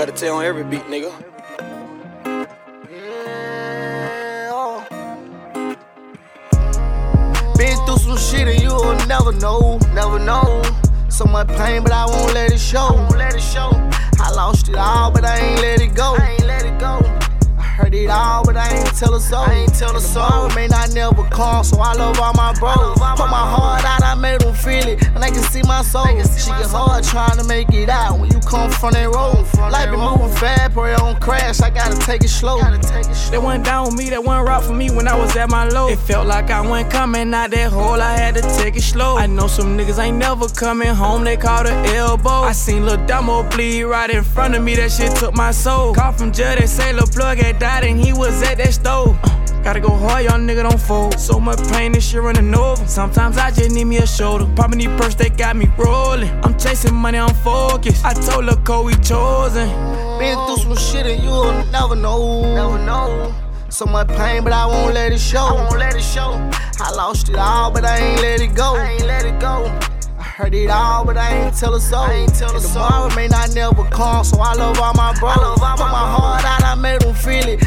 Cut it tail on every beat, nigga. Been through some shit and you'll never know, never know. So much pain, but I won't let it show. Let it show. I lost it all, but I ain't let it go. I ain't let it go. I heard it all, but I ain't tell a soul. I ain't tell a soul. May not never come, so I love all my bros. Put my heart out, I made them feel it, and they can see my soul. She get hard trying to make it out when you come from that road. Life be moving fast, pray on crash. I gotta take it slow. They went down with me, that went rock for me when I was at my low. It felt like I went coming out that hole, I had to take it slow. I know some niggas ain't never coming home, they call the elbow. I seen Lil Dumbo bleed right in front of me, that shit took my soul. Call from jail, they say Lil Plug had died and he was at that stove. Uh, Gotta go hard, y'all nigga don't fold. So much pain, this shit running over. Sometimes I just need me a shoulder. Popping these percs, they got me rolling. I'm chasing money, I'm focused. I told Lil Cole we chosen. Been through some shit and you'll never know. Never know. So much pain, but I won't let it show. I won't let it show. I lost it all, but I ain't let it go. I ain't let it go. I heard it all, but I ain't tell a soul. I ain't tell a soul. Tomorrow may not never come, so I love all my bros. Put my heart out, I made them feel it, and they can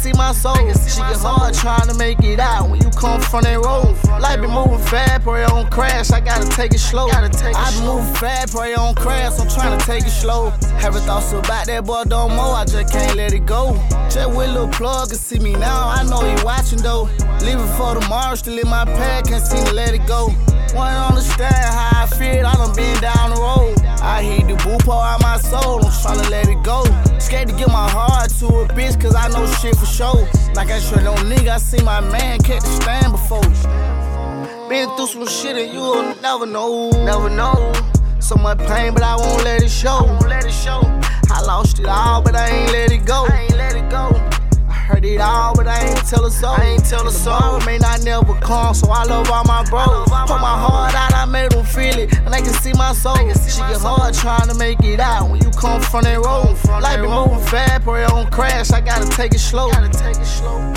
see my soul. She get hard trying to make it out when you come from that road. Life be moving fast, pray on crash. I gotta take it slow. I be moving fast, pray on crash. I'm trying to take it slow. Having thoughts about that boy don't more, I just can't let it go. Just with little plug can see me now. I know he watching though. Leaving for tomorrow, still in my pad, can't seem to let it go. Wanna understand how I feel, I done been down the road. I hit the boo pour out my soul, I'm tryna let it go. Scared to give my heart to a bitch, cause I know shit for sure. Like I sure no nigga, I see my man catch the stand before. Been through some shit and you'll never know, never know. So much pain, but I won't let it show. I lost it all, but. I ain't let it go. Tell a soul. I ain't tell a soul. Tomorrow may not never come, so I love all my bros. Put my heart out, I made them feel it, and they can see my soul. She get hard trying to make it out when you come from that road. Life be moving fast, pray on crash. I gotta take it slow. Gotta take it slow.